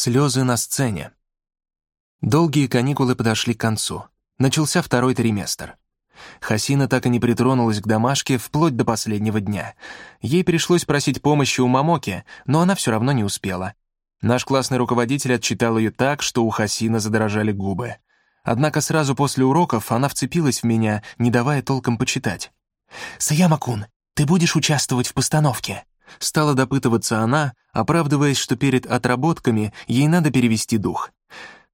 Слезы на сцене. Долгие каникулы подошли к концу. Начался второй триместр. Хасина так и не притронулась к домашке вплоть до последнего дня. Ей пришлось просить помощи у Мамоки, но она все равно не успела. Наш классный руководитель отчитал ее так, что у Хасина задрожали губы. Однако сразу после уроков она вцепилась в меня, не давая толком почитать. «Саяма-кун, ты будешь участвовать в постановке?» Стала допытываться она, оправдываясь, что перед отработками ей надо перевести дух.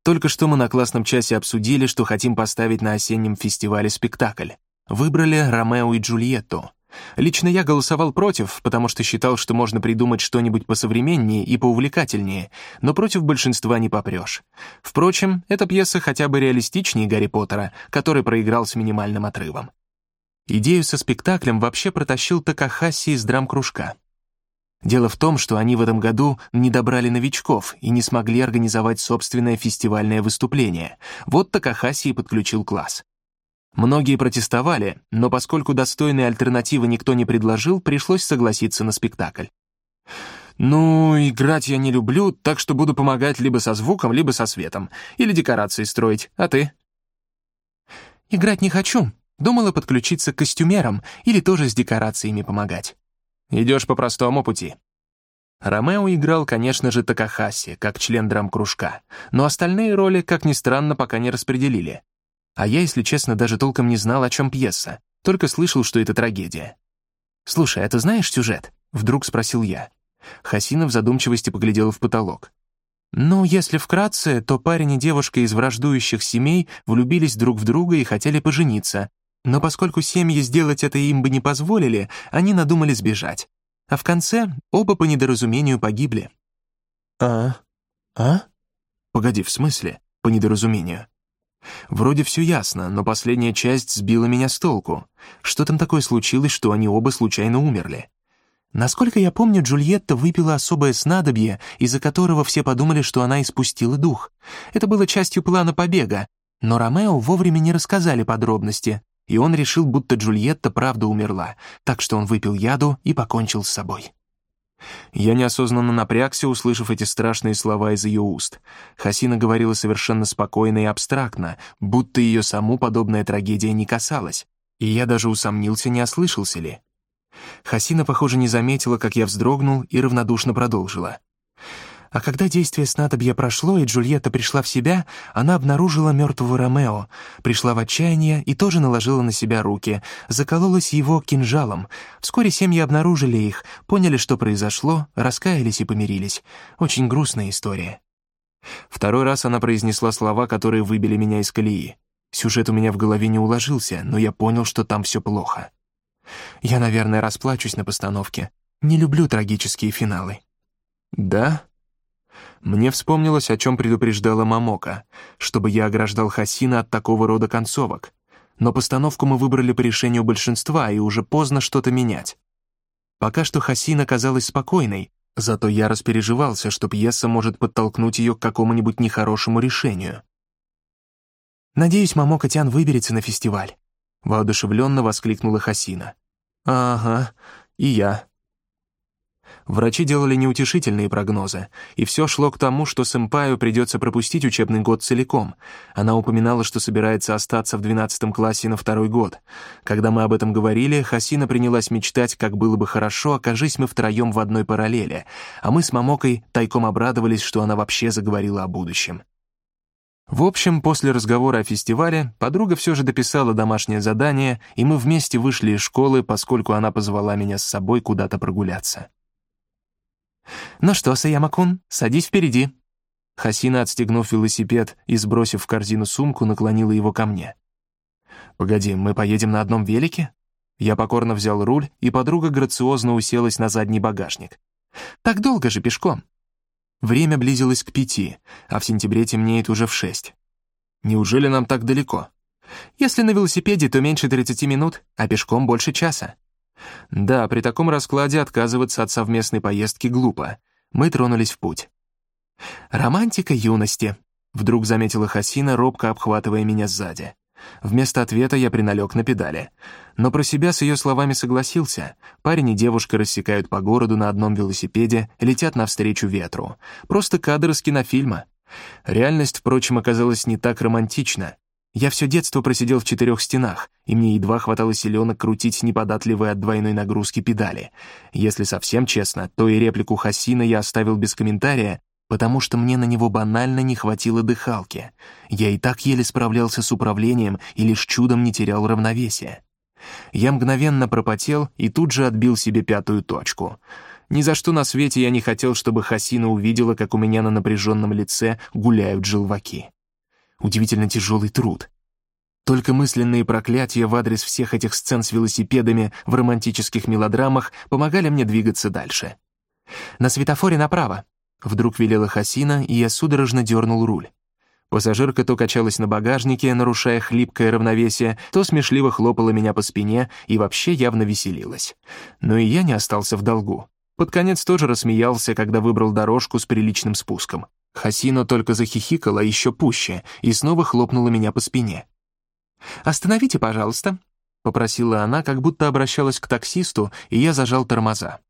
Только что мы на классном часе обсудили, что хотим поставить на осеннем фестивале спектакль. Выбрали «Ромео и Джульетту». Лично я голосовал против, потому что считал, что можно придумать что-нибудь посовременнее и поувлекательнее, но против большинства не попрешь. Впрочем, эта пьеса хотя бы реалистичнее Гарри Поттера, который проиграл с минимальным отрывом. Идею со спектаклем вообще протащил Такахаси из драм-кружка. Дело в том, что они в этом году не добрали новичков и не смогли организовать собственное фестивальное выступление. Вот Такахаси и подключил класс. Многие протестовали, но поскольку достойной альтернативы никто не предложил, пришлось согласиться на спектакль. «Ну, играть я не люблю, так что буду помогать либо со звуком, либо со светом. Или декорации строить. А ты?» «Играть не хочу. Думала подключиться к костюмерам или тоже с декорациями помогать». Идешь по простому пути». Ромео играл, конечно же, Такахаси, как член драм-кружка, но остальные роли, как ни странно, пока не распределили. А я, если честно, даже толком не знал, о чем пьеса, только слышал, что это трагедия. «Слушай, а ты знаешь сюжет?» — вдруг спросил я. Хасина в задумчивости поглядела в потолок. «Ну, если вкратце, то парень и девушка из враждующих семей влюбились друг в друга и хотели пожениться, но поскольку семьи сделать это им бы не позволили, они надумали сбежать. А в конце оба по недоразумению погибли. «А? А? Погоди, в смысле? По недоразумению?» Вроде все ясно, но последняя часть сбила меня с толку. Что там такое случилось, что они оба случайно умерли? Насколько я помню, Джульетта выпила особое снадобье, из-за которого все подумали, что она испустила дух. Это было частью плана побега, но Ромео вовремя не рассказали подробности, и он решил, будто Джульетта правда умерла, так что он выпил яду и покончил с собой. Я неосознанно напрягся, услышав эти страшные слова из ее уст. Хасина говорила совершенно спокойно и абстрактно, будто ее саму подобная трагедия не касалась, и я даже усомнился, не ослышался ли. Хасина, похоже, не заметила, как я вздрогнул, и равнодушно продолжила. А когда действие снадобья прошло, и Джульетта пришла в себя, она обнаружила мертвого Ромео, пришла в отчаяние и тоже наложила на себя руки, закололась его кинжалом. Вскоре семьи обнаружили их, поняли, что произошло, раскаялись и помирились. Очень грустная история. Второй раз она произнесла слова, которые выбили меня из колеи. Сюжет у меня в голове не уложился, но я понял, что там все плохо. Я, наверное, расплачусь на постановке. Не люблю трагические финалы. «Да?» Мне вспомнилось, о чем предупреждала Мамока, чтобы я ограждал Хасина от такого рода концовок. Но постановку мы выбрали по решению большинства, и уже поздно что-то менять. Пока что Хасина казалась спокойной, зато я распереживался, что пьеса может подтолкнуть ее к какому-нибудь нехорошему решению. «Надеюсь, Мамока Тян выберется на фестиваль», — воодушевленно воскликнула Хасина. «Ага, и я», Врачи делали неутешительные прогнозы, и все шло к тому, что сэмпаю придется пропустить учебный год целиком. Она упоминала, что собирается остаться в 12 классе на второй год. Когда мы об этом говорили, Хасина принялась мечтать, как было бы хорошо, окажись мы втроем в одной параллели, а мы с Мамокой тайком обрадовались, что она вообще заговорила о будущем. В общем, после разговора о фестивале подруга все же дописала домашнее задание, и мы вместе вышли из школы, поскольку она позвала меня с собой куда-то прогуляться. «Ну что, Саяма-кун, садись впереди». Хасина, отстегнув велосипед и сбросив в корзину сумку, наклонила его ко мне. «Погоди, мы поедем на одном велике?» Я покорно взял руль, и подруга грациозно уселась на задний багажник. «Так долго же пешком». Время близилось к пяти, а в сентябре темнеет уже в шесть. Неужели нам так далеко? Если на велосипеде, то меньше 30 минут, а пешком больше часа. Да, при таком раскладе отказываться от совместной поездки глупо. Мы тронулись в путь. «Романтика юности», — вдруг заметила Хасина, робко обхватывая меня сзади. Вместо ответа я приналег на педали. Но про себя с ее словами согласился. Парень и девушка рассекают по городу на одном велосипеде, летят навстречу ветру. Просто кадр из кинофильма. Реальность, впрочем, оказалась не так романтична. Я все детство просидел в четырех стенах, и мне едва хватало силенок крутить неподатливые от двойной нагрузки педали. Если совсем честно, то и реплику Хасина я оставил без комментария, потому что мне на него банально не хватило дыхалки. Я и так еле справлялся с управлением и лишь чудом не терял равновесия. Я мгновенно пропотел и тут же отбил себе пятую точку. Ни за что на свете я не хотел, чтобы Хасина увидела, как у меня на напряженном лице гуляют желваки. Удивительно тяжелый труд. Только мысленные проклятия в адрес всех этих сцен с велосипедами в романтических мелодрамах помогали мне двигаться дальше. «На светофоре направо», — вдруг велела Хасина, и я судорожно дернул руль. Пассажирка то качалась на багажнике, нарушая хлипкое равновесие, то смешливо хлопала меня по спине и вообще явно веселилась. Но и я не остался в долгу. Под конец тоже рассмеялся, когда выбрал дорожку с приличным спуском. Хасино только захихикала еще пуще и снова хлопнула меня по спине. «Остановите, пожалуйста», — попросила она, как будто обращалась к таксисту, и я зажал тормоза.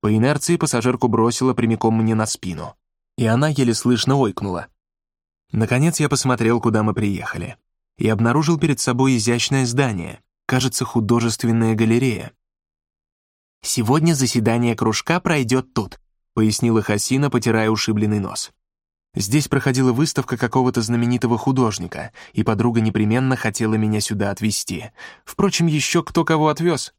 По инерции пассажирку бросила прямиком мне на спину, и она еле слышно ойкнула. Наконец я посмотрел, куда мы приехали, и обнаружил перед собой изящное здание, кажется, художественная галерея. «Сегодня заседание кружка пройдет тут», — пояснила Хасина, потирая ушибленный нос. Здесь проходила выставка какого-то знаменитого художника, и подруга непременно хотела меня сюда отвезти. Впрочем, еще кто кого отвез.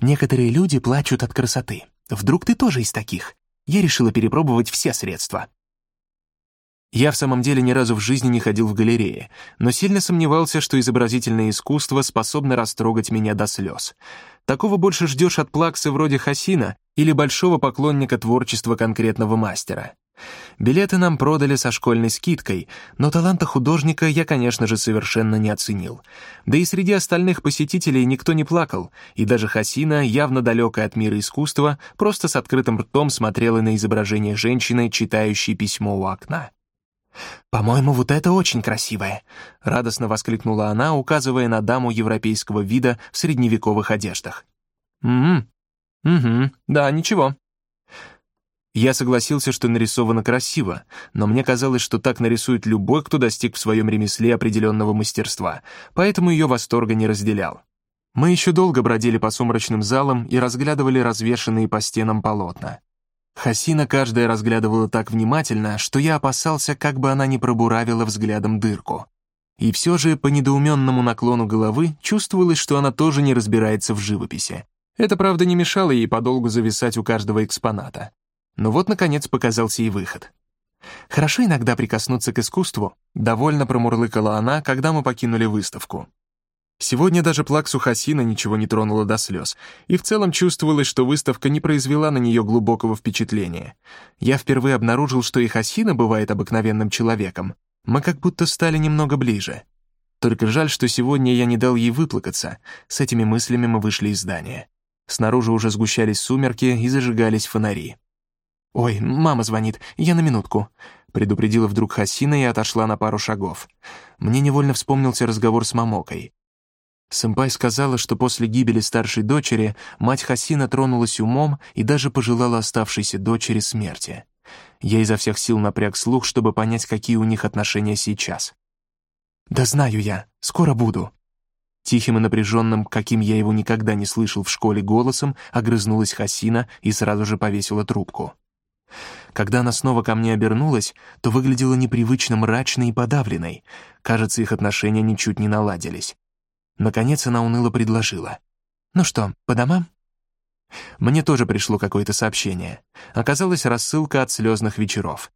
Некоторые люди плачут от красоты. Вдруг ты тоже из таких? Я решила перепробовать все средства. Я в самом деле ни разу в жизни не ходил в галереи, но сильно сомневался, что изобразительное искусство способно растрогать меня до слез. Такого больше ждешь от плаксы вроде Хасина или большого поклонника творчества конкретного мастера. Билеты нам продали со школьной скидкой, но таланта художника я, конечно же, совершенно не оценил. Да и среди остальных посетителей никто не плакал, и даже Хасина, явно далекая от мира искусства, просто с открытым ртом смотрела на изображение женщины, читающей письмо у окна. «По-моему, вот это очень красивое», — радостно воскликнула она, указывая на даму европейского вида в средневековых одеждах. «Угу, угу, да, ничего», я согласился, что нарисовано красиво, но мне казалось, что так нарисует любой, кто достиг в своем ремесле определенного мастерства, поэтому ее восторга не разделял. Мы еще долго бродили по сумрачным залам и разглядывали развешанные по стенам полотна. Хасина каждая разглядывала так внимательно, что я опасался, как бы она не пробуравила взглядом дырку. И все же по недоуменному наклону головы чувствовалось, что она тоже не разбирается в живописи. Это, правда, не мешало ей подолгу зависать у каждого экспоната. Но вот, наконец, показался и выход. «Хорошо иногда прикоснуться к искусству», — довольно промурлыкала она, когда мы покинули выставку. Сегодня даже плаксу Хасина ничего не тронуло до слез, и в целом чувствовалось, что выставка не произвела на нее глубокого впечатления. Я впервые обнаружил, что и Хасина бывает обыкновенным человеком. Мы как будто стали немного ближе. Только жаль, что сегодня я не дал ей выплакаться. С этими мыслями мы вышли из здания. Снаружи уже сгущались сумерки и зажигались фонари. «Ой, мама звонит, я на минутку», — предупредила вдруг Хасина и отошла на пару шагов. Мне невольно вспомнился разговор с мамокой. Сэмпай сказала, что после гибели старшей дочери мать Хасина тронулась умом и даже пожелала оставшейся дочери смерти. Я изо всех сил напряг слух, чтобы понять, какие у них отношения сейчас. «Да знаю я, скоро буду». Тихим и напряженным, каким я его никогда не слышал в школе голосом, огрызнулась Хасина и сразу же повесила трубку. Когда она снова ко мне обернулась, то выглядела непривычно мрачной и подавленной. Кажется, их отношения ничуть не наладились. Наконец она уныло предложила. «Ну что, по домам?» Мне тоже пришло какое-то сообщение. Оказалось, рассылка от слезных вечеров.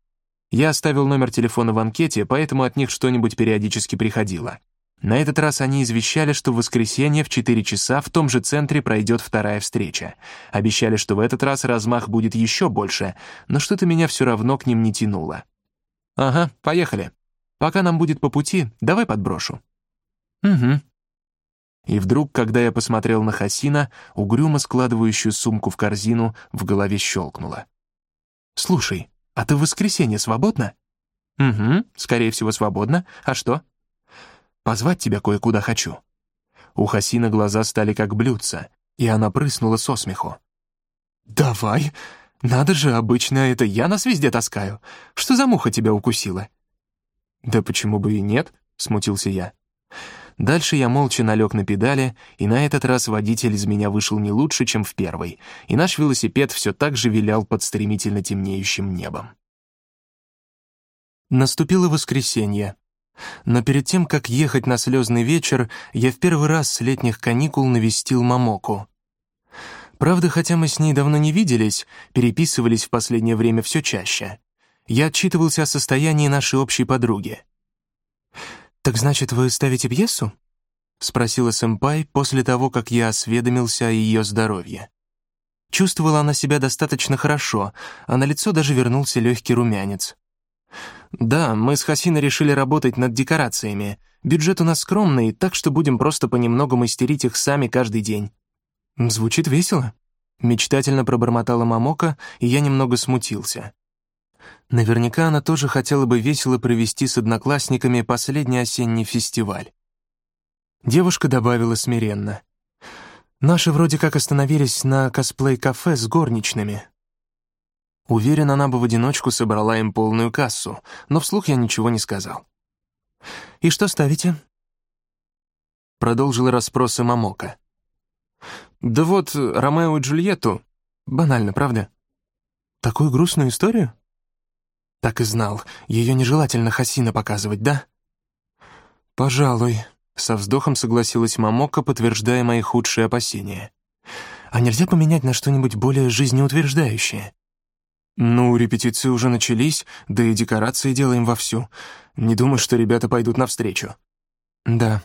Я оставил номер телефона в анкете, поэтому от них что-нибудь периодически приходило. На этот раз они извещали, что в воскресенье в 4 часа в том же центре пройдет вторая встреча. Обещали, что в этот раз размах будет еще больше, но что-то меня все равно к ним не тянуло. «Ага, поехали. Пока нам будет по пути, давай подброшу». «Угу». И вдруг, когда я посмотрел на Хасина, угрюмо складывающую сумку в корзину, в голове щелкнуло. «Слушай, а ты в воскресенье свободна?» «Угу, скорее всего, свободна. А что?» Позвать тебя кое-куда хочу». У Хасина глаза стали как блюдца, и она прыснула со смеху. «Давай! Надо же, обычно это я нас везде таскаю. Что за муха тебя укусила?» «Да почему бы и нет?» — смутился я. Дальше я молча налег на педали, и на этот раз водитель из меня вышел не лучше, чем в первый, и наш велосипед все так же вилял под стремительно темнеющим небом. Наступило воскресенье. Но перед тем, как ехать на слезный вечер, я в первый раз с летних каникул навестил Мамоку. Правда, хотя мы с ней давно не виделись, переписывались в последнее время все чаще. Я отчитывался о состоянии нашей общей подруги. «Так значит, вы ставите пьесу?» — спросила сэмпай после того, как я осведомился о ее здоровье. Чувствовала она себя достаточно хорошо, а на лицо даже вернулся легкий румянец. «Да, мы с Хасиной решили работать над декорациями. Бюджет у нас скромный, так что будем просто понемногу мастерить их сами каждый день». «Звучит весело», — мечтательно пробормотала Мамока, и я немного смутился. Наверняка она тоже хотела бы весело провести с одноклассниками последний осенний фестиваль. Девушка добавила смиренно. «Наши вроде как остановились на косплей-кафе с горничными». Уверен, она бы в одиночку собрала им полную кассу, но вслух я ничего не сказал. «И что ставите?» Продолжила расспросы Мамока. «Да вот, Ромео и Джульетту. Банально, правда?» «Такую грустную историю?» Так и знал. Ее нежелательно Хасина показывать, да? Пожалуй. Со вздохом согласилась Мамока, подтверждая мои худшие опасения. А нельзя поменять на что-нибудь более жизнеутверждающее? Ну, репетиции уже начались, да и декорации делаем вовсю. Не думаю, что ребята пойдут навстречу. Да.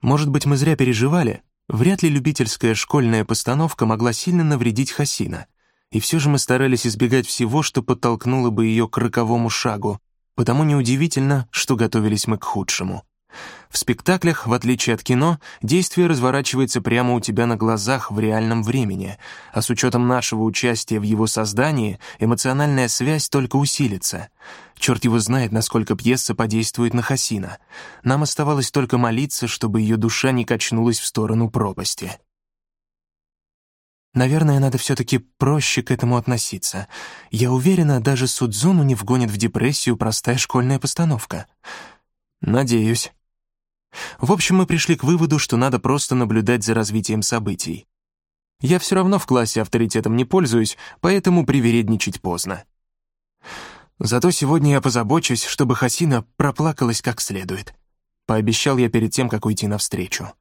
Может быть, мы зря переживали? Вряд ли любительская школьная постановка могла сильно навредить Хасина и все же мы старались избегать всего, что подтолкнуло бы ее к роковому шагу, потому неудивительно, что готовились мы к худшему. В спектаклях, в отличие от кино, действие разворачивается прямо у тебя на глазах в реальном времени, а с учетом нашего участия в его создании эмоциональная связь только усилится. Черт его знает, насколько пьеса подействует на Хасина. Нам оставалось только молиться, чтобы ее душа не качнулась в сторону пропасти. Наверное, надо все-таки проще к этому относиться. Я уверена, даже Судзуну не вгонит в депрессию простая школьная постановка. Надеюсь. В общем, мы пришли к выводу, что надо просто наблюдать за развитием событий. Я все равно в классе авторитетом не пользуюсь, поэтому привередничать поздно. Зато сегодня я позабочусь, чтобы Хасина проплакалась как следует. Пообещал я перед тем, как уйти навстречу.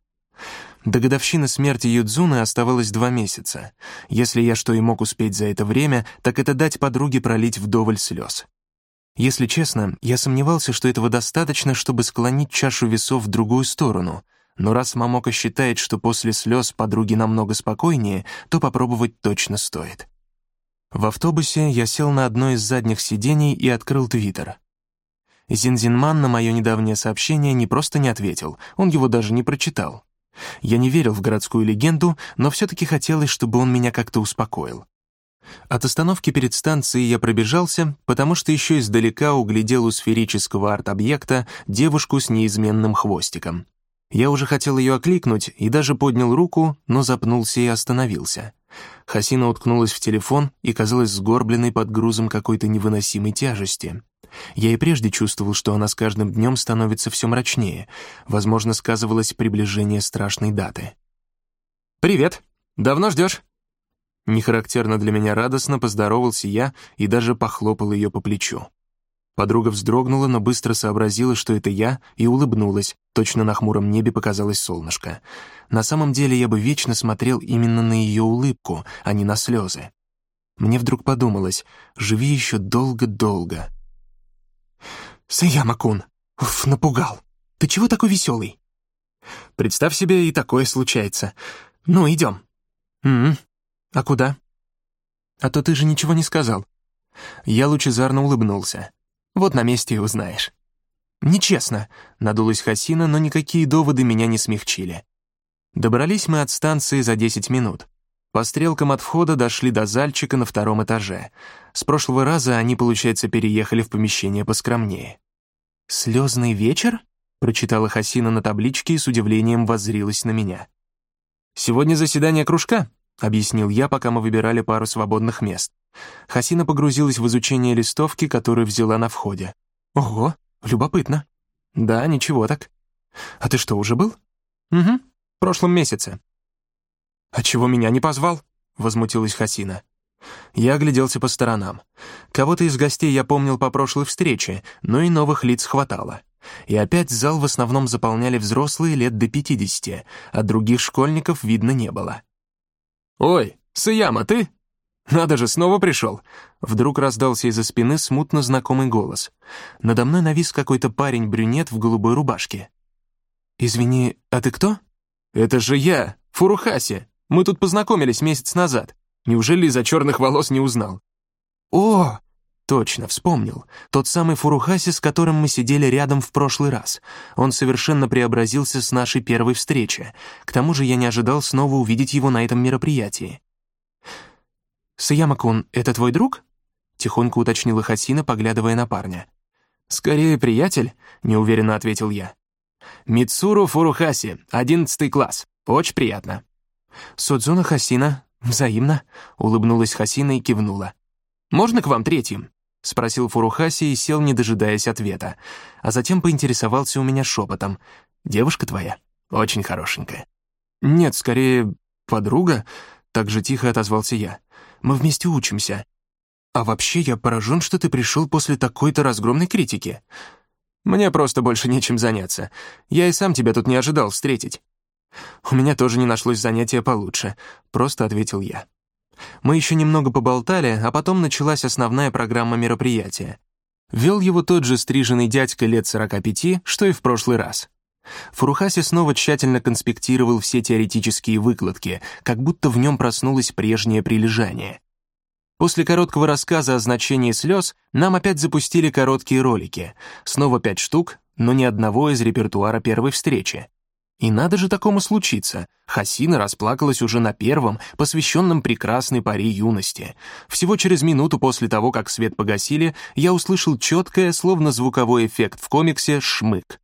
До годовщины смерти Юдзуны оставалось два месяца. Если я что и мог успеть за это время, так это дать подруге пролить вдоволь слез. Если честно, я сомневался, что этого достаточно, чтобы склонить чашу весов в другую сторону, но раз Мамока считает, что после слез подруги намного спокойнее, то попробовать точно стоит. В автобусе я сел на одно из задних сидений и открыл Твиттер. Зинзинман на мое недавнее сообщение не просто не ответил, он его даже не прочитал. Я не верил в городскую легенду, но все-таки хотелось, чтобы он меня как-то успокоил. От остановки перед станцией я пробежался, потому что еще издалека углядел у сферического арт-объекта девушку с неизменным хвостиком. Я уже хотел ее окликнуть и даже поднял руку, но запнулся и остановился. Хасина уткнулась в телефон и казалась сгорбленной под грузом какой-то невыносимой тяжести. Я и прежде чувствовал, что она с каждым днем становится все мрачнее. Возможно, сказывалось приближение страшной даты. «Привет! Давно ждешь?» Нехарактерно для меня радостно поздоровался я и даже похлопал ее по плечу. Подруга вздрогнула, но быстро сообразила, что это я, и улыбнулась. Точно на хмуром небе показалось солнышко. На самом деле я бы вечно смотрел именно на ее улыбку, а не на слезы. Мне вдруг подумалось, живи еще долго-долго. «Саяма-кун! Уф, напугал! Ты чего такой веселый?» «Представь себе, и такое случается. Ну, идем». «М-м. А куда?» «А то ты же ничего не сказал». Я лучезарно улыбнулся. «Вот на месте и узнаешь». «Нечестно», — надулась Хасина, но никакие доводы меня не смягчили. Добрались мы от станции за 10 минут. По стрелкам от входа дошли до зальчика на втором этаже. С прошлого раза они, получается, переехали в помещение поскромнее. «Слезный вечер?» — прочитала Хасина на табличке и с удивлением воззрилась на меня. «Сегодня заседание кружка», — объяснил я, пока мы выбирали пару свободных мест. Хасина погрузилась в изучение листовки, которую взяла на входе. «Ого, любопытно». «Да, ничего так». «А ты что, уже был?» «Угу, в прошлом месяце». «А чего меня не позвал?» — возмутилась Хасина. Я огляделся по сторонам. Кого-то из гостей я помнил по прошлой встрече, но и новых лиц хватало. И опять зал в основном заполняли взрослые лет до пятидесяти, а других школьников видно не было. «Ой, Саяма, ты?» «Надо же, снова пришел!» Вдруг раздался из-за спины смутно знакомый голос. Надо мной навис какой-то парень-брюнет в голубой рубашке. «Извини, а ты кто?» «Это же я, Фурухаси. Мы тут познакомились месяц назад. Неужели из-за черных волос не узнал?» «О!» Точно, вспомнил. Тот самый Фурухаси, с которым мы сидели рядом в прошлый раз. Он совершенно преобразился с нашей первой встречи. К тому же я не ожидал снова увидеть его на этом мероприятии. «Саяма-кун, это твой друг?» — тихонько уточнила Хасина, поглядывая на парня. «Скорее, приятель», — неуверенно ответил я. «Мицуру Фурухаси, одиннадцатый класс. Очень приятно». «Судзуна Хасина, взаимно», — улыбнулась Хасина и кивнула. «Можно к вам третьим?» — спросил Фурухаси и сел, не дожидаясь ответа. А затем поинтересовался у меня шепотом. «Девушка твоя? Очень хорошенькая». «Нет, скорее, подруга», — так же тихо отозвался я. Мы вместе учимся. А вообще я поражен, что ты пришел после такой-то разгромной критики. Мне просто больше нечем заняться. Я и сам тебя тут не ожидал встретить. У меня тоже не нашлось занятия получше, просто ответил я. Мы еще немного поболтали, а потом началась основная программа мероприятия. Вел его тот же стриженный дядька лет 45, что и в прошлый раз. Фурухаси снова тщательно конспектировал все теоретические выкладки, как будто в нем проснулось прежнее прилежание. После короткого рассказа о значении слез нам опять запустили короткие ролики. Снова пять штук, но ни одного из репертуара первой встречи. И надо же такому случиться. Хасина расплакалась уже на первом, посвященном прекрасной паре юности. Всего через минуту после того, как свет погасили, я услышал четкое, словно звуковой эффект в комиксе, шмык.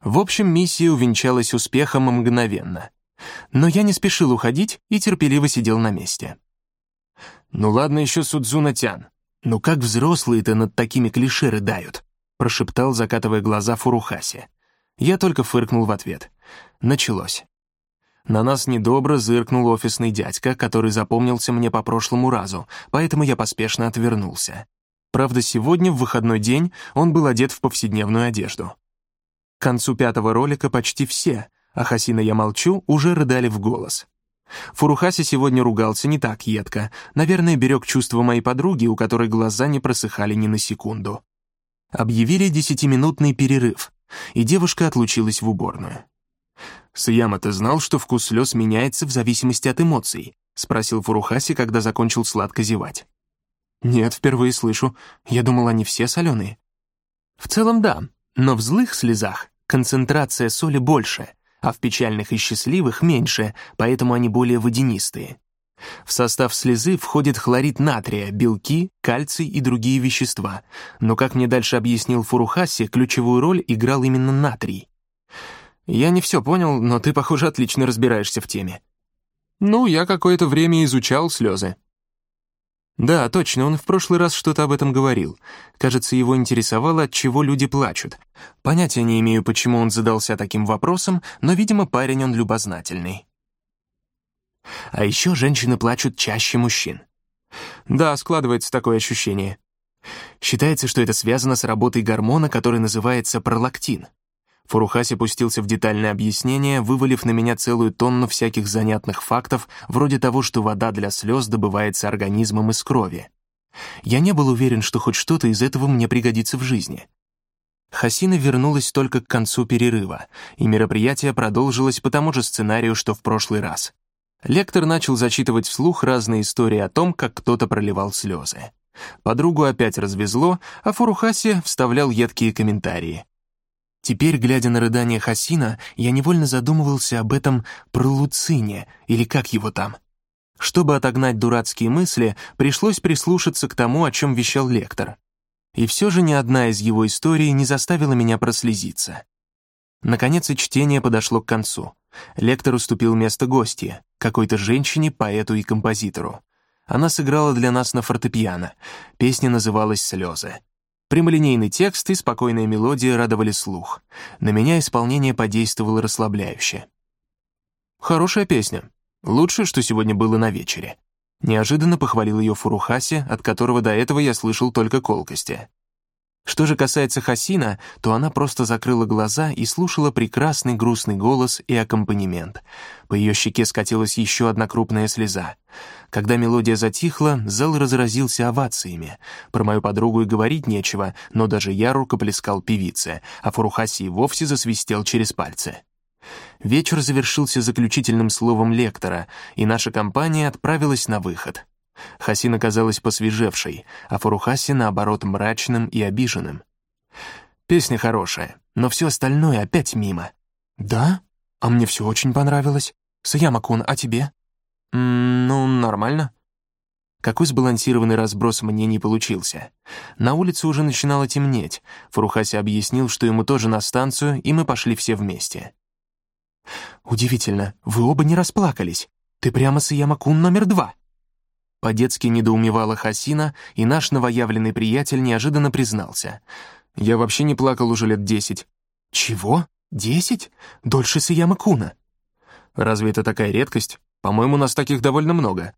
В общем, миссия увенчалась успехом мгновенно. Но я не спешил уходить и терпеливо сидел на месте. «Ну ладно еще Судзуна-тян. Ну как взрослые-то над такими клише рыдают?» прошептал, закатывая глаза Фурухаси. Я только фыркнул в ответ. Началось. На нас недобро зыркнул офисный дядька, который запомнился мне по прошлому разу, поэтому я поспешно отвернулся. Правда, сегодня, в выходной день, он был одет в повседневную одежду. К концу пятого ролика почти все, а Хасина «Я молчу» уже рыдали в голос. Фурухаси сегодня ругался не так едко, наверное, берег чувства моей подруги, у которой глаза не просыхали ни на секунду. Объявили десятиминутный перерыв, и девушка отлучилась в уборную. «Саяма, ты знал, что вкус слез меняется в зависимости от эмоций?» — спросил Фурухаси, когда закончил сладко зевать. «Нет, впервые слышу. Я думал, они все соленые». «В целом, да, но в злых слезах концентрация соли больше, а в печальных и счастливых меньше, поэтому они более водянистые. В состав слезы входит хлорид натрия, белки, кальций и другие вещества, но, как мне дальше объяснил Фурухаси, ключевую роль играл именно натрий. Я не все понял, но ты, похоже, отлично разбираешься в теме. Ну, я какое-то время изучал слезы. Да, точно, он в прошлый раз что-то об этом говорил. Кажется, его интересовало, от чего люди плачут. Понятия не имею, почему он задался таким вопросом, но, видимо, парень он любознательный. А еще женщины плачут чаще мужчин. Да, складывается такое ощущение. Считается, что это связано с работой гормона, который называется пролактин. Фурухаси пустился в детальное объяснение, вывалив на меня целую тонну всяких занятных фактов, вроде того, что вода для слез добывается организмом из крови. Я не был уверен, что хоть что-то из этого мне пригодится в жизни. Хасина вернулась только к концу перерыва, и мероприятие продолжилось по тому же сценарию, что в прошлый раз. Лектор начал зачитывать вслух разные истории о том, как кто-то проливал слезы. Подругу опять развезло, а Фурухаси вставлял едкие комментарии. Теперь, глядя на рыдание Хасина, я невольно задумывался об этом пролуцине, или как его там. Чтобы отогнать дурацкие мысли, пришлось прислушаться к тому, о чем вещал лектор. И все же ни одна из его историй не заставила меня прослезиться. Наконец и чтение подошло к концу. Лектор уступил место гостье, какой-то женщине, поэту и композитору. Она сыграла для нас на фортепиано. Песня называлась «Слезы». Прямолинейный текст и спокойная мелодия радовали слух. На меня исполнение подействовало расслабляюще. «Хорошая песня. Лучшее, что сегодня было на вечере». Неожиданно похвалил ее Фурухаси, от которого до этого я слышал только колкости. Что же касается Хасина, то она просто закрыла глаза и слушала прекрасный грустный голос и аккомпанемент. По ее щеке скатилась еще одна крупная слеза. Когда мелодия затихла, зал разразился овациями. Про мою подругу и говорить нечего, но даже я рукоплескал певице, а Фурухаси вовсе засвистел через пальцы. Вечер завершился заключительным словом лектора, и наша компания отправилась на выход. Хасина казалась посвежевшей, а Фурухаси, наоборот, мрачным и обиженным. Песня хорошая, но все остальное опять мимо. «Да? А мне все очень понравилось. Саяма-кун, а тебе?» «Ну, нормально». Какой сбалансированный разброс мнений получился. На улице уже начинало темнеть. Фурухаси объяснил, что ему тоже на станцию, и мы пошли все вместе. «Удивительно, вы оба не расплакались. Ты прямо Саяма-кун номер два». По-детски недоумевала Хасина, и наш новоявленный приятель неожиданно признался. «Я вообще не плакал уже лет десять». «Чего? Десять? Дольше Саяма Куна?» «Разве это такая редкость? По-моему, нас таких довольно много».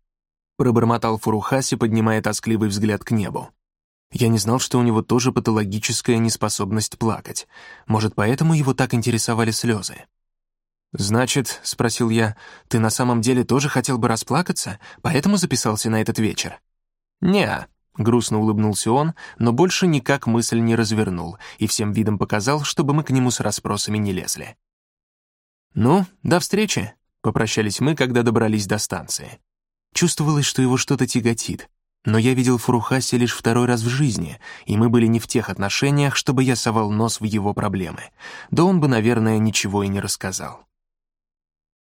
Пробормотал Фурухаси, поднимая тоскливый взгляд к небу. Я не знал, что у него тоже патологическая неспособность плакать. Может, поэтому его так интересовали слезы. «Значит, — спросил я, — ты на самом деле тоже хотел бы расплакаться, поэтому записался на этот вечер?» «Не-а», грустно улыбнулся он, но больше никак мысль не развернул и всем видом показал, чтобы мы к нему с расспросами не лезли. «Ну, до встречи», — попрощались мы, когда добрались до станции. Чувствовалось, что его что-то тяготит, но я видел Фурухаси лишь второй раз в жизни, и мы были не в тех отношениях, чтобы я совал нос в его проблемы. Да он бы, наверное, ничего и не рассказал.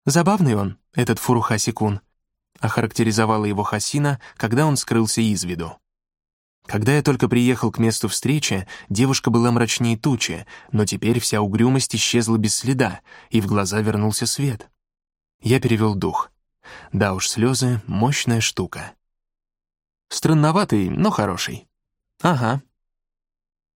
«Забавный он, этот Фурухаси-кун», — охарактеризовала его Хасина, когда он скрылся из виду. Когда я только приехал к месту встречи, девушка была мрачнее тучи, но теперь вся угрюмость исчезла без следа, и в глаза вернулся свет. Я перевел дух. Да уж, слезы — мощная штука. Странноватый, но хороший. Ага.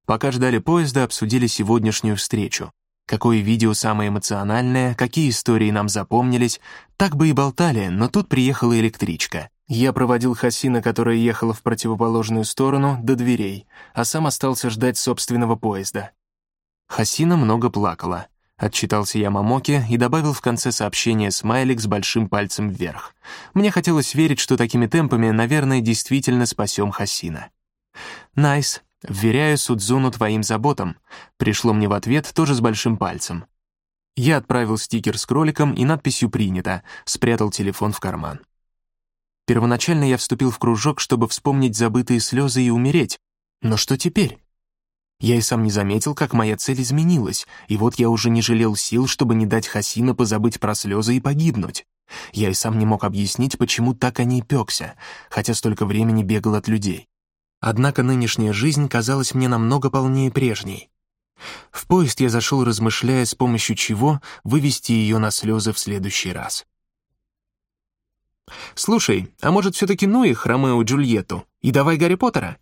Пока ждали поезда, обсудили сегодняшнюю встречу, Какое видео самое эмоциональное, какие истории нам запомнились, так бы и болтали, но тут приехала электричка. Я проводил Хасина, которая ехала в противоположную сторону, до дверей, а сам остался ждать собственного поезда. Хасина много плакала. Отчитался я Мамоке и добавил в конце сообщения смайлик с большим пальцем вверх. Мне хотелось верить, что такими темпами, наверное, действительно спасем Хасина. «Nice», «Вверяю Судзуну твоим заботам», пришло мне в ответ тоже с большим пальцем. Я отправил стикер с кроликом и надписью «Принято», спрятал телефон в карман. Первоначально я вступил в кружок, чтобы вспомнить забытые слезы и умереть. Но что теперь? Я и сам не заметил, как моя цель изменилась, и вот я уже не жалел сил, чтобы не дать Хасина позабыть про слезы и погибнуть. Я и сам не мог объяснить, почему так о ней пёкся, хотя столько времени бегал от людей. Однако нынешняя жизнь казалась мне намного полнее прежней. В поезд я зашел, размышляя, с помощью чего вывести ее на слезы в следующий раз. «Слушай, а может, все-таки ну их, Ромео Джульетту, и давай Гарри Поттера?»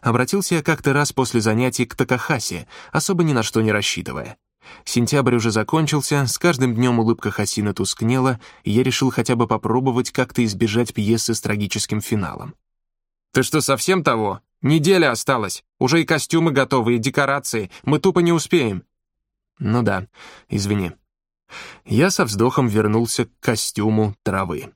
Обратился я как-то раз после занятий к Такахасе, особо ни на что не рассчитывая. Сентябрь уже закончился, с каждым днем улыбка Хасина тускнела, и я решил хотя бы попробовать как-то избежать пьесы с трагическим финалом. «Ты что, совсем того? Неделя осталась. Уже и костюмы готовы, и декорации. Мы тупо не успеем». «Ну да, извини». Я со вздохом вернулся к костюму травы.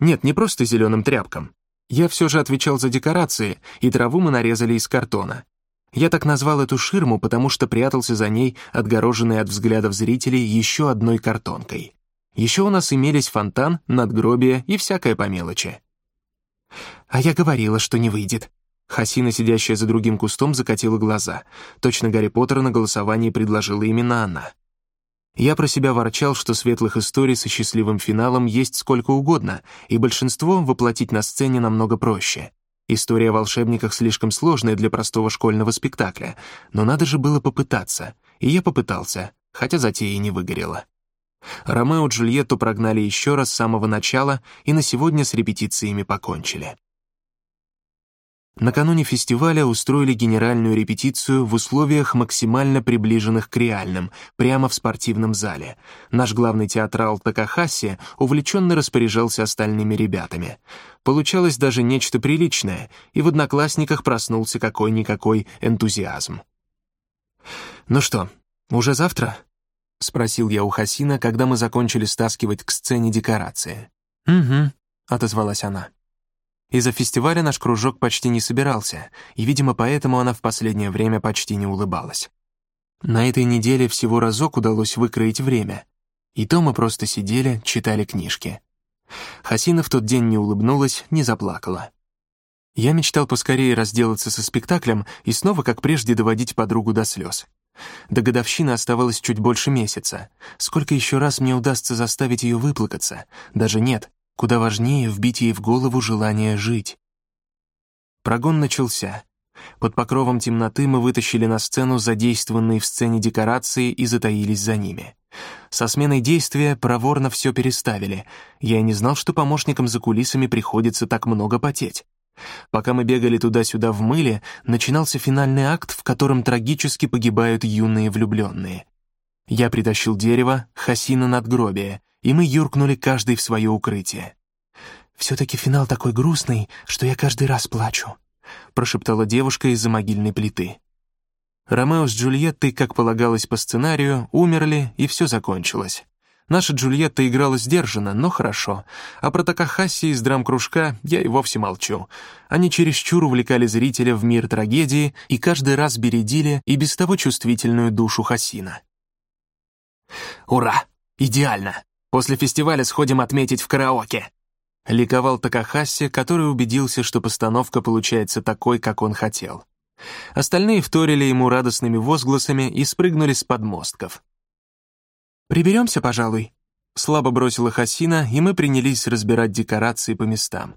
Нет, не просто зеленым тряпкам. Я все же отвечал за декорации, и траву мы нарезали из картона. Я так назвал эту ширму, потому что прятался за ней, отгороженный от взглядов зрителей, еще одной картонкой. Еще у нас имелись фонтан, надгробие и всякое по мелочи. «А я говорила, что не выйдет». Хасина, сидящая за другим кустом, закатила глаза. Точно Гарри Поттера на голосовании предложила именно она. Я про себя ворчал, что светлых историй со счастливым финалом есть сколько угодно, и большинство воплотить на сцене намного проще. История о волшебниках слишком сложная для простого школьного спектакля, но надо же было попытаться, и я попытался. хотя затея и не выгорела. Ромео и Джульетту прогнали еще раз с самого начала и на сегодня с репетициями покончили. Накануне фестиваля устроили генеральную репетицию в условиях максимально приближенных к реальным, прямо в спортивном зале. Наш главный театрал Такахаси увлеченно распоряжался остальными ребятами. Получалось даже нечто приличное, и в одноклассниках проснулся какой-никакой энтузиазм. «Ну что, уже завтра?» — спросил я у Хасина, когда мы закончили стаскивать к сцене декорации. «Угу», — отозвалась она. Из-за фестиваля наш кружок почти не собирался, и, видимо, поэтому она в последнее время почти не улыбалась. На этой неделе всего разок удалось выкроить время. И то мы просто сидели, читали книжки. Хасина в тот день не улыбнулась, не заплакала. Я мечтал поскорее разделаться со спектаклем и снова, как прежде, доводить подругу до слез. До годовщины оставалось чуть больше месяца. Сколько еще раз мне удастся заставить ее выплакаться? Даже нет, Куда важнее вбить ей в голову желание жить. Прогон начался. Под покровом темноты мы вытащили на сцену задействованные в сцене декорации и затаились за ними. Со сменой действия проворно все переставили. Я не знал, что помощникам за кулисами приходится так много потеть. Пока мы бегали туда-сюда в мыле, начинался финальный акт, в котором трагически погибают юные влюбленные. Я притащил дерево, Хасина надгробие, и мы юркнули каждый в свое укрытие. «Все-таки финал такой грустный, что я каждый раз плачу», прошептала девушка из-за могильной плиты. Ромео с Джульеттой, как полагалось по сценарию, умерли, и все закончилось. Наша Джульетта играла сдержанно, но хорошо, а про Такахаси из драм-кружка я и вовсе молчу. Они чересчур увлекали зрителя в мир трагедии и каждый раз бередили и без того чувствительную душу Хасина. «Ура! Идеально! После фестиваля сходим отметить в караоке!» Ликовал Такахаси, который убедился, что постановка получается такой, как он хотел. Остальные вторили ему радостными возгласами и спрыгнули с подмостков. «Приберемся, пожалуй», — слабо бросила Хасина, и мы принялись разбирать декорации по местам.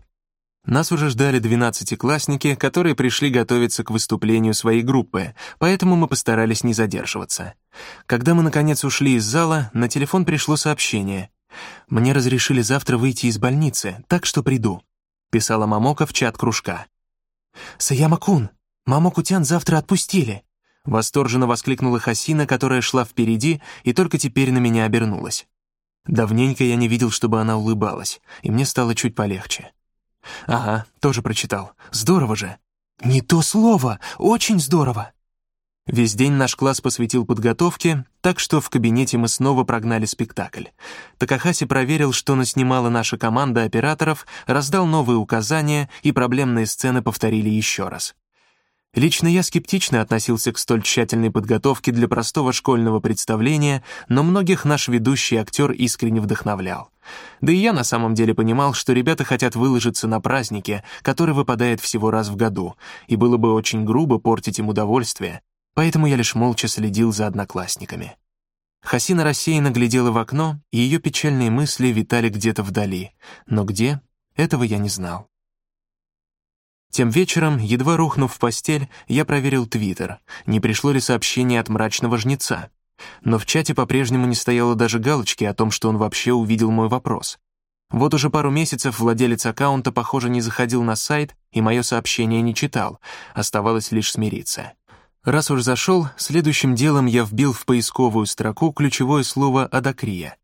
Нас уже ждали двенадцатиклассники, которые пришли готовиться к выступлению своей группы, поэтому мы постарались не задерживаться. Когда мы, наконец, ушли из зала, на телефон пришло сообщение. «Мне разрешили завтра выйти из больницы, так что приду», — писала Мамока в чат кружка. «Саяма-кун, Мамоку-тян завтра отпустили», — восторженно воскликнула Хасина, которая шла впереди и только теперь на меня обернулась. Давненько я не видел, чтобы она улыбалась, и мне стало чуть полегче. «Ага, тоже прочитал. Здорово же!» «Не то слово! Очень здорово!» Весь день наш класс посвятил подготовке, так что в кабинете мы снова прогнали спектакль. Такахаси проверил, что наснимала наша команда операторов, раздал новые указания, и проблемные сцены повторили еще раз. Лично я скептично относился к столь тщательной подготовке для простого школьного представления, но многих наш ведущий актер искренне вдохновлял. Да и я на самом деле понимал, что ребята хотят выложиться на празднике, который выпадает всего раз в году, и было бы очень грубо портить им удовольствие, поэтому я лишь молча следил за одноклассниками. Хасина рассеянно глядела в окно, и ее печальные мысли витали где-то вдали. Но где? Этого я не знал. Тем вечером, едва рухнув в постель, я проверил Твиттер, не пришло ли сообщение от мрачного жнеца. Но в чате по-прежнему не стояло даже галочки о том, что он вообще увидел мой вопрос. Вот уже пару месяцев владелец аккаунта, похоже, не заходил на сайт и мое сообщение не читал, оставалось лишь смириться. Раз уж зашел, следующим делом я вбил в поисковую строку ключевое слово «адакрия».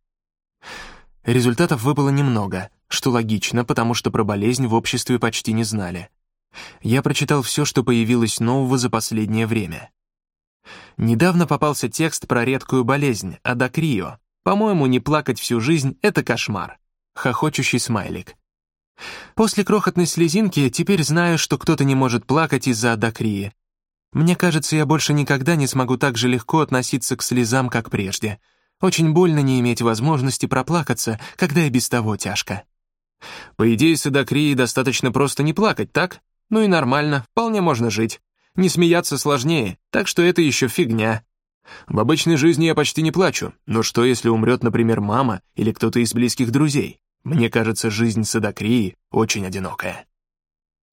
Результатов выпало немного, что логично, потому что про болезнь в обществе почти не знали. Я прочитал все, что появилось нового за последнее время. Недавно попался текст про редкую болезнь, адакрио. По-моему, не плакать всю жизнь — это кошмар. Хохочущий смайлик. После крохотной слезинки теперь знаю, что кто-то не может плакать из-за адакрии. Мне кажется, я больше никогда не смогу так же легко относиться к слезам, как прежде. Очень больно не иметь возможности проплакаться, когда и без того тяжко. По идее, с адакрией достаточно просто не плакать, так? Ну и нормально, вполне можно жить. Не смеяться сложнее, так что это еще фигня. В обычной жизни я почти не плачу, но что, если умрет, например, мама или кто-то из близких друзей? Мне кажется, жизнь Садакрии очень одинокая.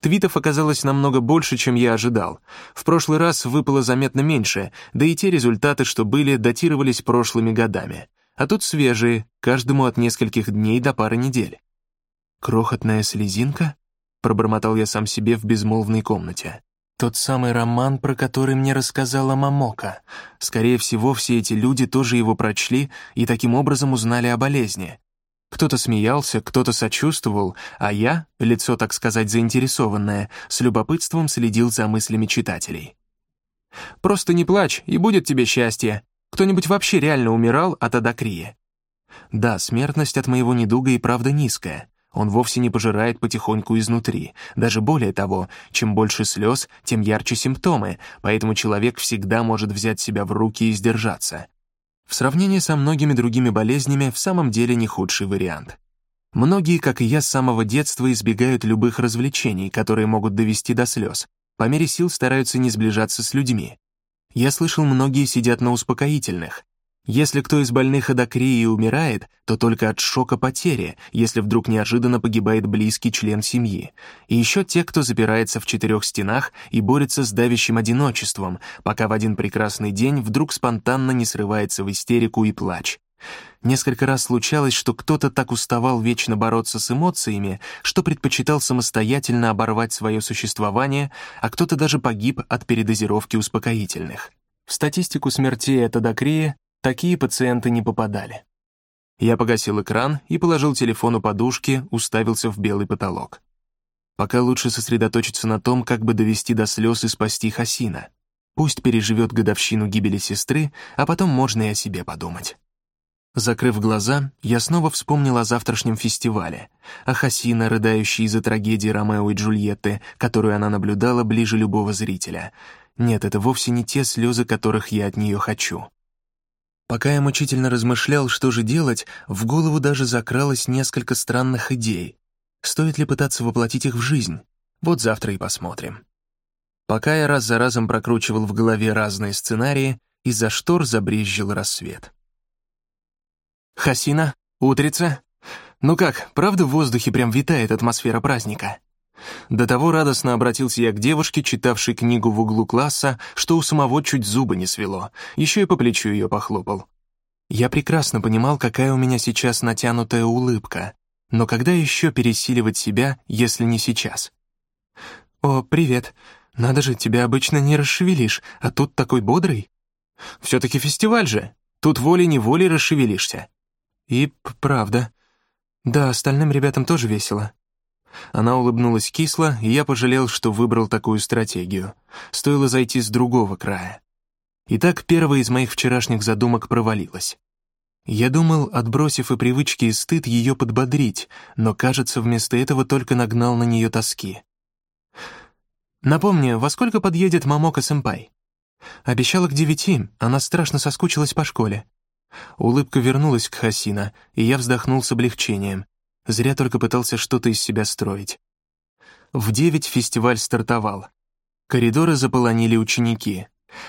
Твитов оказалось намного больше, чем я ожидал. В прошлый раз выпало заметно меньше, да и те результаты, что были, датировались прошлыми годами. А тут свежие, каждому от нескольких дней до пары недель. «Крохотная слезинка?» — пробормотал я сам себе в безмолвной комнате. Тот самый роман, про который мне рассказала Мамока. Скорее всего, все эти люди тоже его прочли и таким образом узнали о болезни. Кто-то смеялся, кто-то сочувствовал, а я, лицо, так сказать, заинтересованное, с любопытством следил за мыслями читателей. «Просто не плачь, и будет тебе счастье. Кто-нибудь вообще реально умирал от адакрии?» Да, смертность от моего недуга и правда низкая. Он вовсе не пожирает потихоньку изнутри. Даже более того, чем больше слез, тем ярче симптомы, поэтому человек всегда может взять себя в руки и сдержаться. В сравнении со многими другими болезнями в самом деле не худший вариант. Многие, как и я, с самого детства избегают любых развлечений, которые могут довести до слез. По мере сил стараются не сближаться с людьми. Я слышал, многие сидят на успокоительных, если кто из больных адакрией умирает, то только от шока потери, если вдруг неожиданно погибает близкий член семьи. И еще те, кто запирается в четырех стенах и борется с давящим одиночеством, пока в один прекрасный день вдруг спонтанно не срывается в истерику и плач. Несколько раз случалось, что кто-то так уставал вечно бороться с эмоциями, что предпочитал самостоятельно оборвать свое существование, а кто-то даже погиб от передозировки успокоительных. В статистику смертей от адакрии Такие пациенты не попадали. Я погасил экран и положил телефон у подушки, уставился в белый потолок. Пока лучше сосредоточиться на том, как бы довести до слез и спасти Хасина. Пусть переживет годовщину гибели сестры, а потом можно и о себе подумать. Закрыв глаза, я снова вспомнил о завтрашнем фестивале, о Хасина, рыдающей из-за трагедии Ромео и Джульетты, которую она наблюдала ближе любого зрителя. Нет, это вовсе не те слезы, которых я от нее хочу. Пока я мучительно размышлял, что же делать, в голову даже закралось несколько странных идей. Стоит ли пытаться воплотить их в жизнь? Вот завтра и посмотрим. Пока я раз за разом прокручивал в голове разные сценарии, из-за штор забрезжил рассвет. «Хасина, утрица? Ну как, правда в воздухе прям витает атмосфера праздника?» До того радостно обратился я к девушке, читавшей книгу в углу класса, что у самого чуть зубы не свело, еще и по плечу ее похлопал. Я прекрасно понимал, какая у меня сейчас натянутая улыбка, но когда еще пересиливать себя, если не сейчас? «О, привет. Надо же, тебя обычно не расшевелишь, а тут такой бодрый». «Все-таки фестиваль же. Тут волей-неволей расшевелишься». «И правда. Да, остальным ребятам тоже весело. Она улыбнулась кисло, и я пожалел, что выбрал такую стратегию. Стоило зайти с другого края. Итак, первая из моих вчерашних задумок провалилась. Я думал, отбросив и привычки, и стыд, ее подбодрить, но, кажется, вместо этого только нагнал на нее тоски. «Напомни, во сколько подъедет Мамока-сэмпай?» Обещала к девяти, она страшно соскучилась по школе. Улыбка вернулась к Хасина, и я вздохнул с облегчением. Зря только пытался что-то из себя строить. В девять фестиваль стартовал. Коридоры заполонили ученики.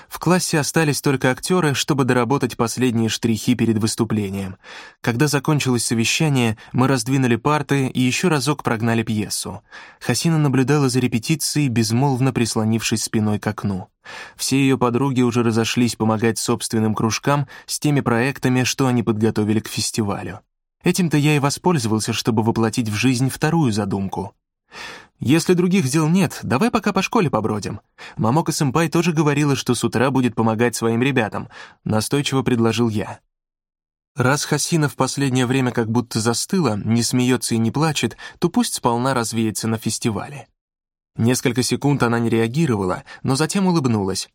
В классе остались только актеры, чтобы доработать последние штрихи перед выступлением. Когда закончилось совещание, мы раздвинули парты и еще разок прогнали пьесу. Хасина наблюдала за репетицией, безмолвно прислонившись спиной к окну. Все ее подруги уже разошлись помогать собственным кружкам с теми проектами, что они подготовили к фестивалю. Этим-то я и воспользовался, чтобы воплотить в жизнь вторую задумку. Если других дел нет, давай пока по школе побродим. Мамока-сэмпай тоже говорила, что с утра будет помогать своим ребятам, настойчиво предложил я. Раз Хасина в последнее время как будто застыла, не смеется и не плачет, то пусть сполна развеется на фестивале. Несколько секунд она не реагировала, но затем улыбнулась.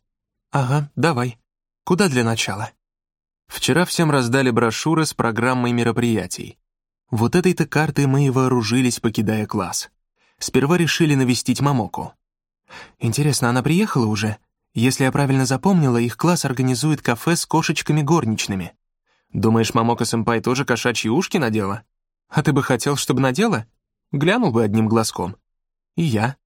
«Ага, давай. Куда для начала?» Вчера всем раздали брошюры с программой мероприятий. Вот этой-то картой мы и вооружились, покидая класс. Сперва решили навестить Мамоку. Интересно, она приехала уже? Если я правильно запомнила, их класс организует кафе с кошечками горничными. Думаешь, Мамока-сэмпай тоже кошачьи ушки надела? А ты бы хотел, чтобы надела? Глянул бы одним глазком. И я.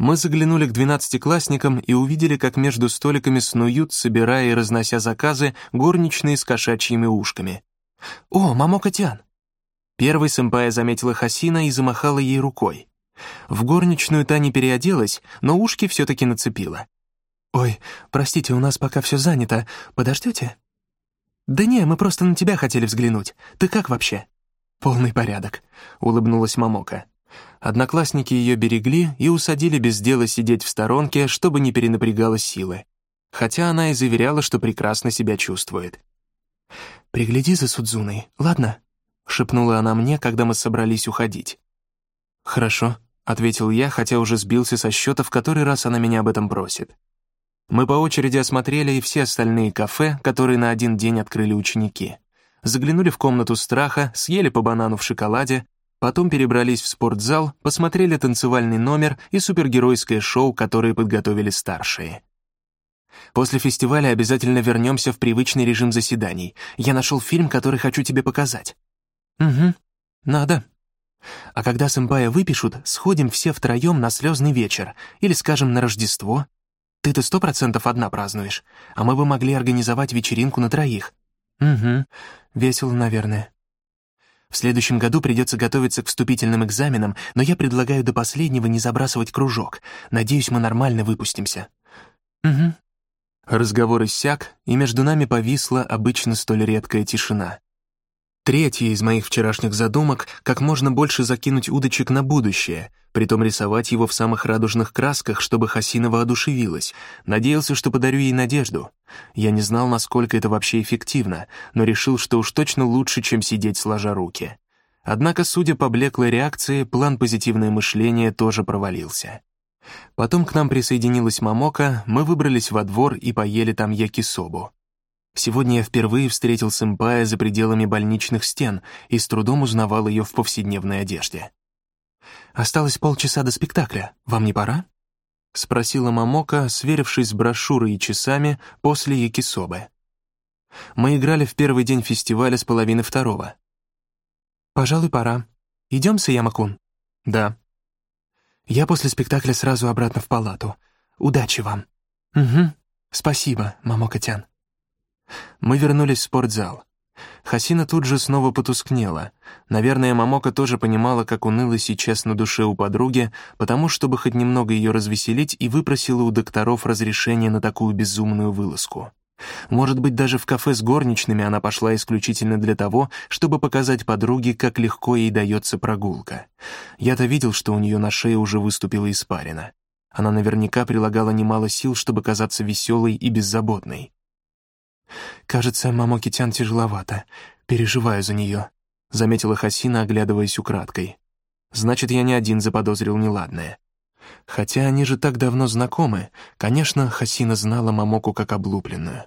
Мы заглянули к двенадцатиклассникам и увидели, как между столиками снуют, собирая и разнося заказы, горничные с кошачьими ушками. «О, Мамока-тян!» Первой сэмпая заметила Хасина и замахала ей рукой. В горничную та не переоделась, но ушки все-таки нацепила. «Ой, простите, у нас пока все занято. Подождете?» «Да не, мы просто на тебя хотели взглянуть. Ты как вообще?» «Полный порядок», — улыбнулась Мамока. Одноклассники ее берегли и усадили без дела сидеть в сторонке, чтобы не перенапрягала силы. Хотя она и заверяла, что прекрасно себя чувствует. «Пригляди за Судзуной, ладно?» — шепнула она мне, когда мы собрались уходить. «Хорошо», — ответил я, хотя уже сбился со счета, в который раз она меня об этом просит. Мы по очереди осмотрели и все остальные кафе, которые на один день открыли ученики. Заглянули в комнату страха, съели по банану в шоколаде, потом перебрались в спортзал, посмотрели танцевальный номер и супергеройское шоу, которые подготовили старшие. После фестиваля обязательно вернемся в привычный режим заседаний. Я нашел фильм, который хочу тебе показать. Угу, надо. А когда сэмпая выпишут, сходим все втроем на слезный вечер, или, скажем, на Рождество, ты-то сто процентов одна празднуешь, а мы бы могли организовать вечеринку на троих. Угу, весело, наверное. В следующем году придется готовиться к вступительным экзаменам, но я предлагаю до последнего не забрасывать кружок. Надеюсь, мы нормально выпустимся. Угу. Разговор иссяк, и между нами повисла обычно столь редкая тишина. Третья из моих вчерашних задумок — как можно больше закинуть удочек на будущее, притом рисовать его в самых радужных красках, чтобы Хасина воодушевилась. Надеялся, что подарю ей надежду. Я не знал, насколько это вообще эффективно, но решил, что уж точно лучше, чем сидеть сложа руки. Однако, судя по блеклой реакции, план «Позитивное мышление» тоже провалился. Потом к нам присоединилась Мамока, мы выбрались во двор и поели там якисобу. Сегодня я впервые встретил сэмпая за пределами больничных стен и с трудом узнавал ее в повседневной одежде. «Осталось полчаса до спектакля. Вам не пора?» — спросила Мамока, сверившись с брошюрой и часами после Якисобы. Мы играли в первый день фестиваля с половины второго. «Пожалуй, пора. Идем, Саямакун?» «Да». «Я после спектакля сразу обратно в палату. Удачи вам». «Угу. Спасибо, Мамока-тян». Мы вернулись в спортзал. Хасина тут же снова потускнела. Наверное, Мамока тоже понимала, как уныло сейчас на душе у подруги, потому чтобы хоть немного ее развеселить и выпросила у докторов разрешение на такую безумную вылазку. Может быть, даже в кафе с горничными она пошла исключительно для того, чтобы показать подруге, как легко ей дается прогулка. Я-то видел, что у нее на шее уже выступила испарина. Она наверняка прилагала немало сил, чтобы казаться веселой и беззаботной. «Кажется, Мамоки-тян тяжеловато. Переживаю за нее», — заметила Хасина, оглядываясь украдкой. «Значит, я не один заподозрил неладное». Хотя они же так давно знакомы, конечно, Хасина знала Мамоку как облупленную.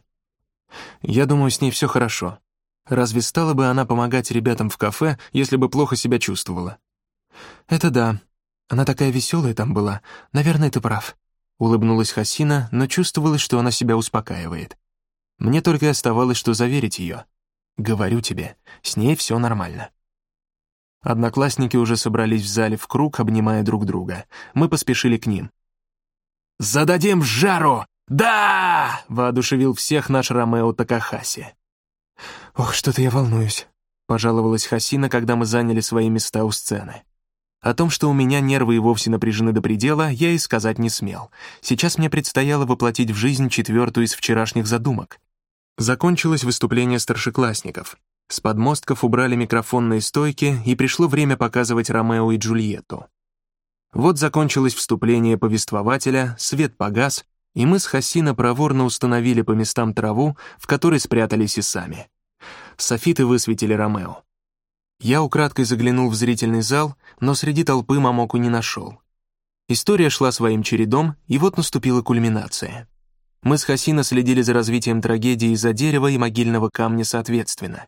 Я думаю, с ней все хорошо. Разве стала бы она помогать ребятам в кафе, если бы плохо себя чувствовала? Это да. Она такая веселая там была. Наверное, ты прав. Улыбнулась Хасина, но чувствовалось, что она себя успокаивает. Мне только оставалось, что заверить ее. Говорю тебе, с ней все нормально. Одноклассники уже собрались в зале в круг, обнимая друг друга. Мы поспешили к ним. «Зададим жару! Да!» — воодушевил всех наш Ромео Такахаси. «Ох, что-то я волнуюсь», — пожаловалась Хасина, когда мы заняли свои места у сцены. О том, что у меня нервы и вовсе напряжены до предела, я и сказать не смел. Сейчас мне предстояло воплотить в жизнь четвертую из вчерашних задумок. Закончилось выступление старшеклассников. С подмостков убрали микрофонные стойки, и пришло время показывать Ромео и Джульетту. Вот закончилось вступление повествователя, свет погас, и мы с Хасина проворно установили по местам траву, в которой спрятались и сами. Софиты высветили Ромео. Я украдкой заглянул в зрительный зал, но среди толпы Мамоку не нашел. История шла своим чередом, и вот наступила кульминация. Мы с Хасина следили за развитием трагедии из-за дерева и могильного камня соответственно.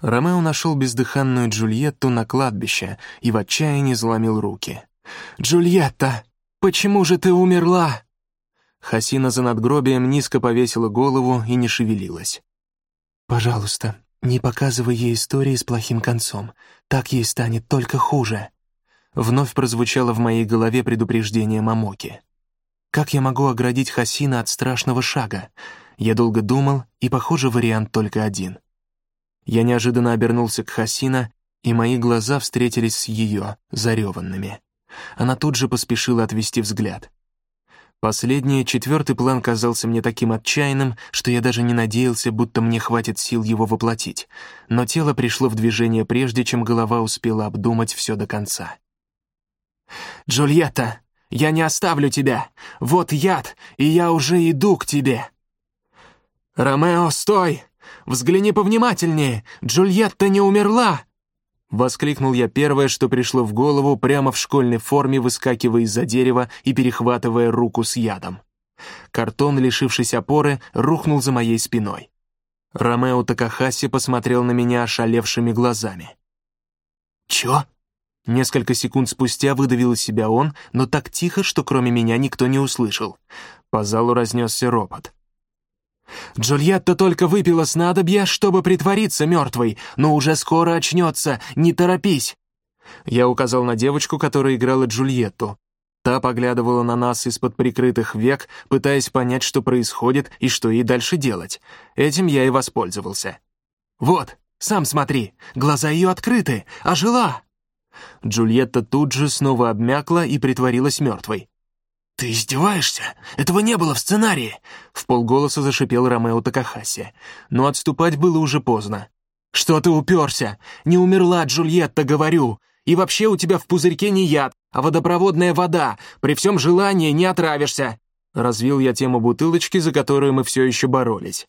Ромео нашел бездыханную Джульетту на кладбище и в отчаянии заломил руки. «Джульетта, почему же ты умерла?» Хасина за надгробием низко повесила голову и не шевелилась. «Пожалуйста, не показывай ей истории с плохим концом. Так ей станет только хуже». Вновь прозвучало в моей голове предупреждение Мамоки. Как я могу оградить Хасина от страшного шага? Я долго думал, и, похоже, вариант только один. Я неожиданно обернулся к Хасина, и мои глаза встретились с ее, зареванными. Она тут же поспешила отвести взгляд. Последний, четвертый план казался мне таким отчаянным, что я даже не надеялся, будто мне хватит сил его воплотить, но тело пришло в движение прежде, чем голова успела обдумать все до конца. «Джульетта, я не оставлю тебя! Вот яд, и я уже иду к тебе!» «Ромео, стой! Взгляни повнимательнее! Джульетта не умерла!» Воскликнул я первое, что пришло в голову, прямо в школьной форме, выскакивая из-за дерева и перехватывая руку с ядом. Картон, лишившись опоры, рухнул за моей спиной. Ромео Такахаси посмотрел на меня ошалевшими глазами. «Чё?» Несколько секунд спустя выдавил из себя он, но так тихо, что кроме меня никто не услышал. По залу разнесся ропот. Джульетта только выпила снадобье, чтобы притвориться мертвой, но уже скоро очнется, не торопись!» Я указал на девочку, которая играла Джульетту. Та поглядывала на нас из-под прикрытых век, пытаясь понять, что происходит и что ей дальше делать. Этим я и воспользовался. «Вот, сам смотри, глаза ее открыты, ожила!» Джульетта тут же снова обмякла и притворилась мертвой. «Ты издеваешься? Этого не было в сценарии!» В полголоса зашипел Ромео Такахаси. Но отступать было уже поздно. «Что ты уперся? Не умерла Джульетта, говорю! И вообще у тебя в пузырьке не яд, а водопроводная вода. При всем желании не отравишься!» Развил я тему бутылочки, за которую мы все еще боролись.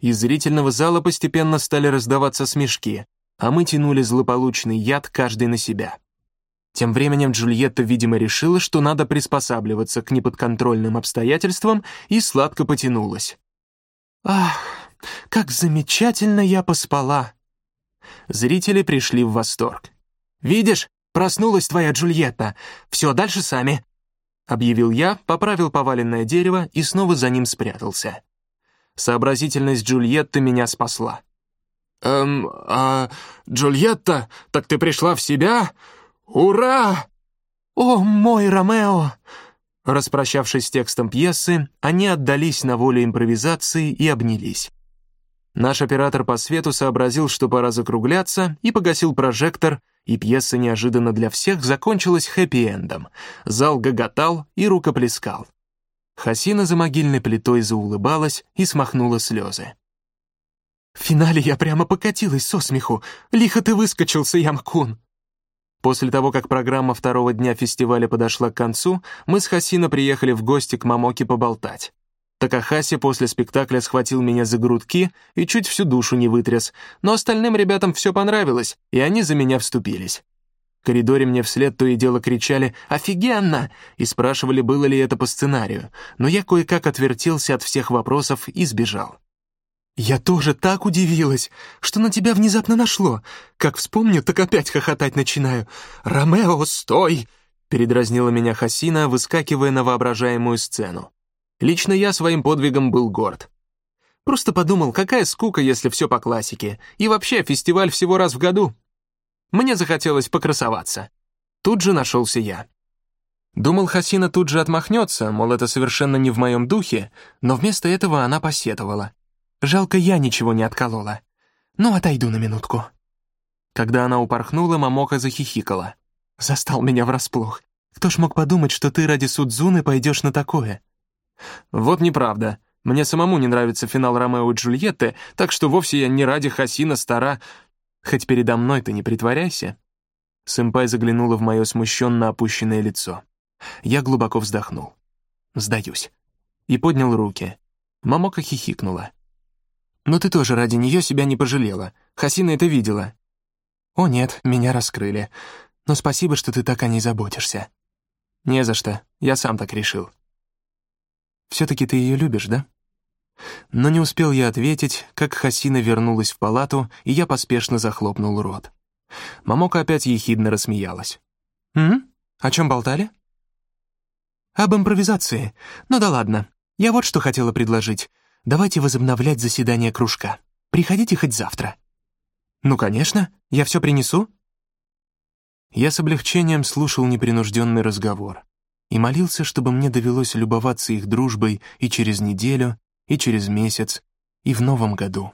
Из зрительного зала постепенно стали раздаваться смешки, а мы тянули злополучный яд каждый на себя. Тем временем Джульетта, видимо, решила, что надо приспосабливаться к неподконтрольным обстоятельствам и сладко потянулась. «Ах, как замечательно я поспала!» Зрители пришли в восторг. «Видишь, проснулась твоя Джульетта. Все, дальше сами», — объявил я, поправил поваленное дерево и снова за ним спрятался. Сообразительность Джульетты меня спасла. «Эм, а Джульетта, так ты пришла в себя?» «Ура!» «О, мой Ромео!» Распрощавшись с текстом пьесы, они отдались на волю импровизации и обнялись. Наш оператор по свету сообразил, что пора закругляться, и погасил прожектор, и пьеса неожиданно для всех закончилась хэппи-эндом. Зал гоготал и рукоплескал. Хасина за могильной плитой заулыбалась и смахнула слезы. «В финале я прямо покатилась со смеху. Лихо ты выскочился, Ямкун!» После того, как программа второго дня фестиваля подошла к концу, мы с Хасино приехали в гости к Мамоке поболтать. Такахаси после спектакля схватил меня за грудки и чуть всю душу не вытряс, но остальным ребятам все понравилось, и они за меня вступились. В коридоре мне вслед то и дело кричали «Офигенно!» и спрашивали, было ли это по сценарию, но я кое-как отвертелся от всех вопросов и сбежал. «Я тоже так удивилась, что на тебя внезапно нашло. Как вспомню, так опять хохотать начинаю. Ромео, стой!» Передразнила меня Хасина, выскакивая на воображаемую сцену. Лично я своим подвигом был горд. Просто подумал, какая скука, если все по классике. И вообще, фестиваль всего раз в году. Мне захотелось покрасоваться. Тут же нашелся я. Думал, Хасина тут же отмахнется, мол, это совершенно не в моем духе, но вместо этого она посетовала. Жалко, я ничего не отколола. Ну, отойду на минутку». Когда она упорхнула, Мамока захихикала. «Застал меня врасплох. Кто ж мог подумать, что ты ради Судзуны пойдешь на такое?» «Вот неправда. Мне самому не нравится финал Ромео и Джульетты, так что вовсе я не ради Хасина стара. Хоть передо мной ты не притворяйся». Сэмпай заглянула в мое смущенно опущенное лицо. Я глубоко вздохнул. «Сдаюсь». И поднял руки. Мамока хихикнула. Но ты тоже ради нее себя не пожалела. Хасина это видела». «О нет, меня раскрыли. Но спасибо, что ты так о ней заботишься». «Не за что. Я сам так решил». «Все-таки ты ее любишь, да?» Но не успел я ответить, как Хасина вернулась в палату, и я поспешно захлопнул рот. Мамока опять ехидно рассмеялась. «М? О чем болтали?» «Об импровизации. Ну да ладно. Я вот что хотела предложить. Давайте возобновлять заседание кружка. Приходите хоть завтра». «Ну, конечно, я все принесу». Я с облегчением слушал непринужденный разговор и молился, чтобы мне довелось любоваться их дружбой и через неделю, и через месяц, и в новом году.